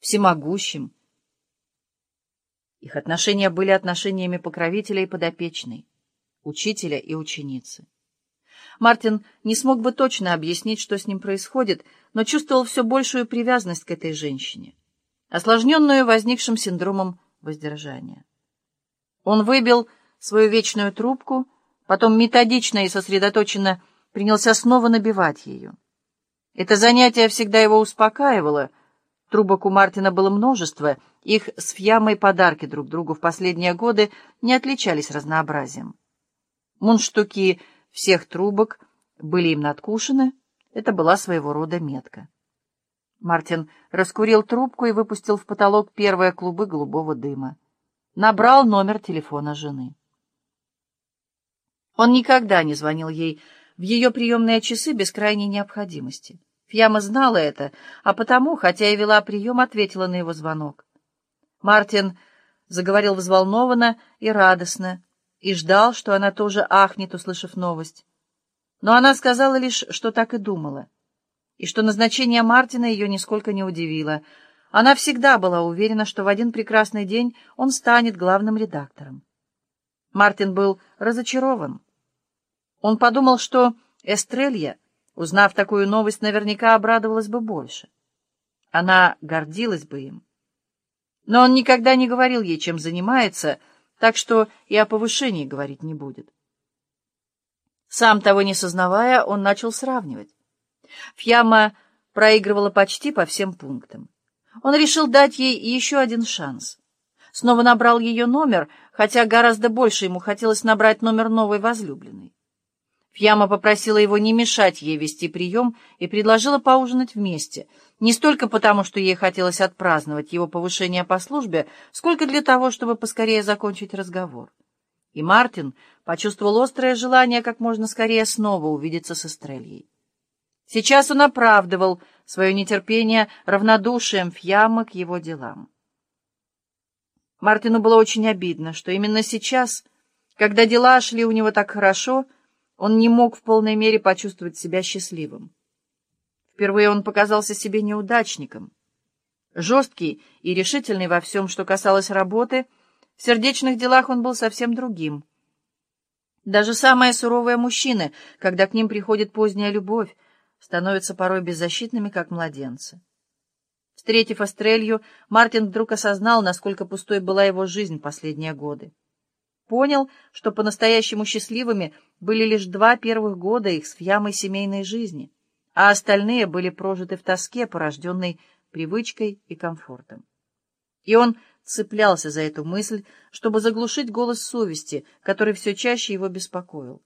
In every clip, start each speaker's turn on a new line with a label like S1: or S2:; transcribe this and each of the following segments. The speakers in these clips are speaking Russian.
S1: всемогущим. Их отношения были отношениями покровителя и подопечной, учителя и ученицы. Мартин не смог бы точно объяснить, что с ним происходит, но чувствовал все большую привязанность к этой женщине, осложненную возникшим синдромом воздержания. Он выбил свою вечную трубку, потом методично и сосредоточенно принялся снова набивать ее. Это занятие всегда его успокаивало. Трубок у Мартина было множество, их с Фьямой подарки друг другу в последние годы не отличались разнообразием. Мундштуки всех трубок были им надкушены, это была своего рода метка. Мартин раскурил трубку и выпустил в потолок первые клубы голубого дыма. Набрал номер телефона жены. Он никогда не звонил ей в ее приемные часы без крайней необходимости. Фьяма знала это, а потому, хотя и вела прием, ответила на его звонок. Мартин заговорил взволнованно и радостно, и ждал, что она тоже ахнет, услышав новость. Но она сказала лишь, что так и думала, и что назначение Мартина ее нисколько не удивило. Она всегда была уверена, что в один прекрасный день он станет главным редактором. Мартин был разочарован. Он подумал, что Эстрелья, узнав такую новость, наверняка обрадовалась бы больше. Она гордилась бы им. Но он никогда не говорил ей, чем занимается, так что и о повышении говорить не будет. Сам того не сознавая, он начал сравнивать. Фьяма проигрывала почти по всем пунктам. Он решил дать ей еще один шанс. Снова набрал ее номер, хотя гораздо больше ему хотелось набрать номер новой возлюбленной. Фьяма попросила его не мешать ей вести прием и предложила поужинать вместе, не столько потому, что ей хотелось отпраздновать его повышение по службе, сколько для того, чтобы поскорее закончить разговор. И Мартин почувствовал острое желание как можно скорее снова увидеться с Эстрельей. Сейчас он оправдывал свое нетерпение равнодушием Фьяма к его делам. Мартину было очень обидно, что именно сейчас, когда дела шли у него так хорошо, он не мог в полной мере почувствовать себя счастливым. Впервые он показался себе неудачником. Жесткий и решительный во всем, что касалось работы, в сердечных делах он был совсем другим. Даже самые суровые мужчины, когда к ним приходит поздняя любовь, становятся порой беззащитными, как младенцы. Встретив Астрелью, Мартин вдруг осознал, насколько пустой была его жизнь последние годы. Понял, что по-настоящему счастливыми были лишь два первых года их с Фьямой семейной жизни, а остальные были прожиты в тоске, порожденной привычкой и комфортом. И он цеплялся за эту мысль, чтобы заглушить голос совести, который все чаще его беспокоил.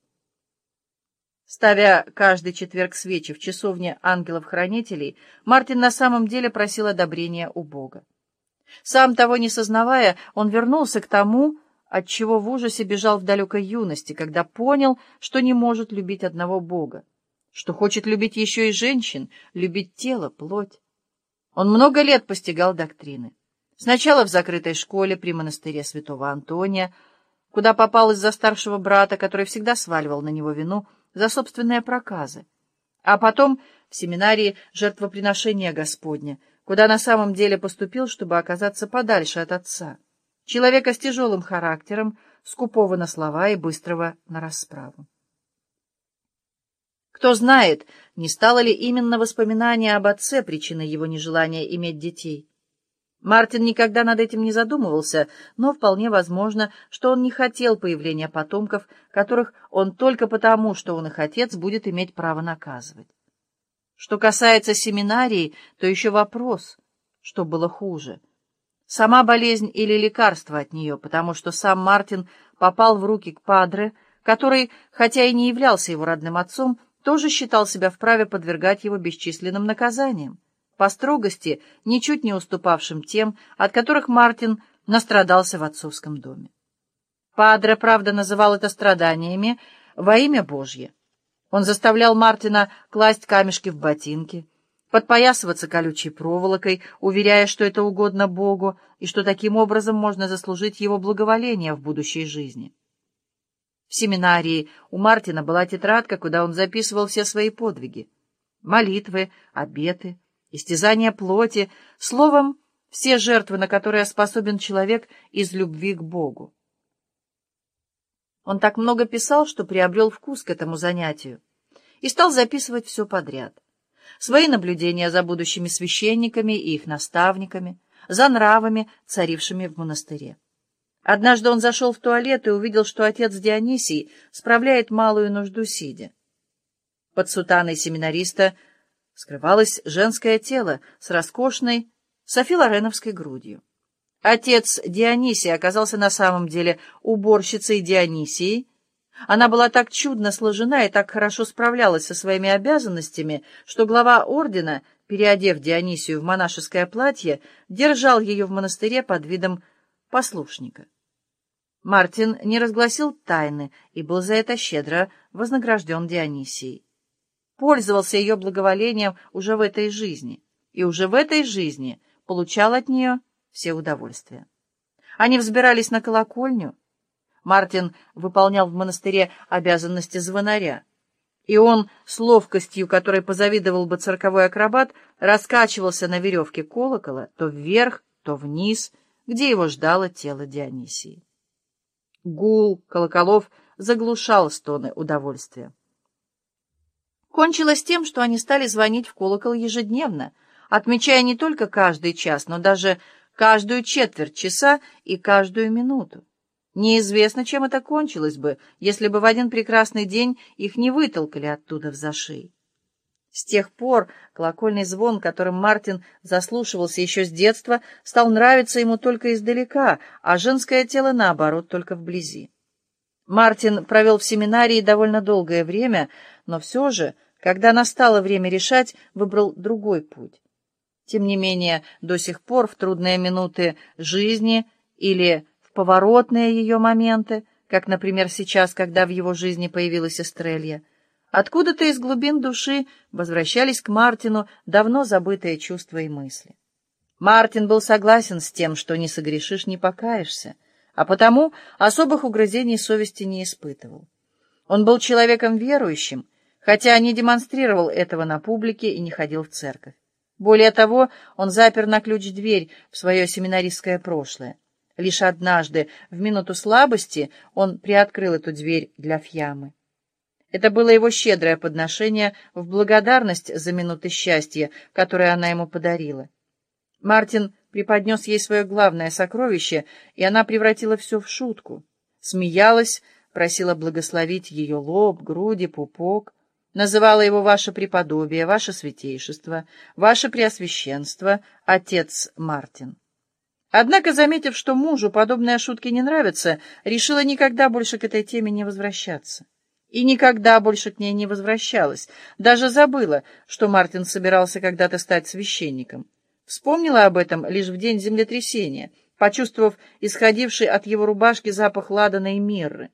S1: Ставя каждый четверг свечи в часовне ангелов-хранителей, Мартин на самом деле просил одобрения у Бога. Сам того не сознавая, он вернулся к тому, от чего в ужасе бежал в далекой юности, когда понял, что не может любить одного Бога, что хочет любить еще и женщин, любить тело, плоть. Он много лет постигал доктрины. Сначала в закрытой школе при монастыре святого Антония, куда попал из-за старшего брата, который всегда сваливал на него вину за собственные проказы, а потом в семинарии жертвоприношения Господня, куда на самом деле поступил, чтобы оказаться подальше от отца человека с тяжелым характером, скупого на слова и быстрого на расправу. Кто знает, не стало ли именно воспоминание об отце причиной его нежелания иметь детей. Мартин никогда над этим не задумывался, но вполне возможно, что он не хотел появления потомков, которых он только потому, что он их отец, будет иметь право наказывать. Что касается семинарии, то еще вопрос, что было хуже — сама болезнь или лекарство от нее, потому что сам Мартин попал в руки к Падре, который, хотя и не являлся его родным отцом, тоже считал себя вправе подвергать его бесчисленным наказаниям, по строгости, ничуть не уступавшим тем, от которых Мартин настрадался в отцовском доме. Падре, правда, называл это страданиями во имя Божье. Он заставлял Мартина класть камешки в ботинки, подпоясываться колючей проволокой, уверяя, что это угодно Богу и что таким образом можно заслужить его благоволение в будущей жизни. В семинарии у Мартина была тетрадка, куда он записывал все свои подвиги. Молитвы, обеты, истязания плоти, словом, все жертвы, на которые способен человек из любви к Богу. Он так много писал, что приобрел вкус к этому занятию и стал записывать все подряд. Свои наблюдения за будущими священниками и их наставниками, за нравами, царившими в монастыре. Однажды он зашел в туалет и увидел, что отец Дионисий справляет малую нужду сидя. Под сутаной семинариста скрывалось женское тело с роскошной софилареновской грудью. Отец Дионисий оказался на самом деле уборщицей Дионисии. Она была так чудно сложена и так хорошо справлялась со своими обязанностями, что глава ордена, переодев Дионисию в монашеское платье, держал ее в монастыре под видом послушника. Мартин не разгласил тайны и был за это щедро вознагражден Дионисией. Пользовался ее благоволением уже в этой жизни, и уже в этой жизни получал от нее все удовольствия. Они взбирались на колокольню. Мартин выполнял в монастыре обязанности звонаря, и он с ловкостью, которой позавидовал бы цирковой акробат, раскачивался на веревке колокола то вверх, то вниз, где его ждало тело Дионисии. Гул колоколов заглушал стоны удовольствия. Кончилось тем, что они стали звонить в колокол ежедневно, отмечая не только каждый час, но даже каждую четверть часа и каждую минуту. Неизвестно, чем это кончилось бы, если бы в один прекрасный день их не вытолкали оттуда в зашей. С тех пор колокольный звон, которым Мартин заслушивался еще с детства, стал нравиться ему только издалека, а женское тело, наоборот, только вблизи. Мартин провел в семинарии довольно долгое время, но все же, когда настало время решать, выбрал другой путь. Тем не менее, до сих пор в трудные минуты жизни или поворотные ее моменты, как, например, сейчас, когда в его жизни появилась Эстрелья, откуда-то из глубин души возвращались к Мартину давно забытые чувства и мысли. Мартин был согласен с тем, что не согрешишь, не покаешься, а потому особых угрызений совести не испытывал. Он был человеком верующим, хотя не демонстрировал этого на публике и не ходил в церковь. Более того, он запер на ключ дверь в свое семинаристское прошлое. Лишь однажды, в минуту слабости, он приоткрыл эту дверь для Фьямы. Это было его щедрое подношение в благодарность за минуты счастья, которые она ему подарила. Мартин преподнес ей свое главное сокровище, и она превратила все в шутку. Смеялась, просила благословить ее лоб, груди, пупок называла его ваше преподобие, ваше святейшество, ваше преосвященство, отец Мартин. Однако, заметив, что мужу подобные шутки не нравятся, решила никогда больше к этой теме не возвращаться. И никогда больше к ней не возвращалась, даже забыла, что Мартин собирался когда-то стать священником. Вспомнила об этом лишь в день землетрясения, почувствовав исходивший от его рубашки запах ладана и мирры.